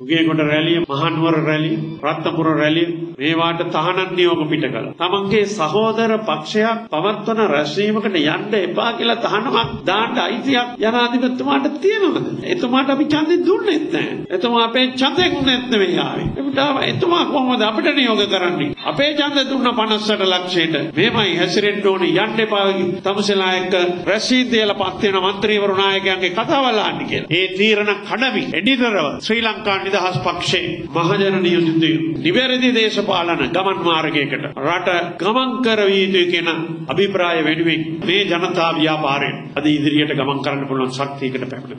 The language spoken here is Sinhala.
උගේගොඩ රැලිය, මහනුවර රැලිය, රත්නපුර රැලිය මේවාට තහනම් නියෝග පිට කළා. තමන්ගේ සහෝදර පක්ෂයක් පවත්වන රැස්වීමකට යන්න එපා කියලා තහනමක් දාන්න අයිතියක් ජනාධිපතිතුමාට තියෙනවද? එතුමාට අපි ඡන්දෙ දුන්නෙත් නැහැ. එතුමා අපේ ඡන්දෙන් උනේත් නෙවෙයි ආවේ. දාව එතුමා කොහොමද අපිට නියෝග කරන්නේ? අපේ ඡන්ද දුන්න 58 ලක්ෂයට මේමයි හැසිරෙන්න ඕනේ යන්න එපා තමුසලා එක්ක රැසීදේල පත් වෙන മന്ത്രിවරු නායකයන්ගේ කතාවල් අහන්න කියලා. ඒ තීරණ කඩමි එඩිටරව ශ්‍රී ලංකා නිදහස් පක්ෂයේ මහජන නියෝජිතය. නිවැරදි දේශපාලන ගමන් මාර්ගයකට රට ගමන් කරවිය යුතුයි කියන අභිප්‍රාය වෙනුවෙන් මේ ජනතා ව්‍යාපාරයෙන් අද ඉදිරියට ගමන් කරන්න පුළුවන් ශක්තියකට පැමිණෙනවා.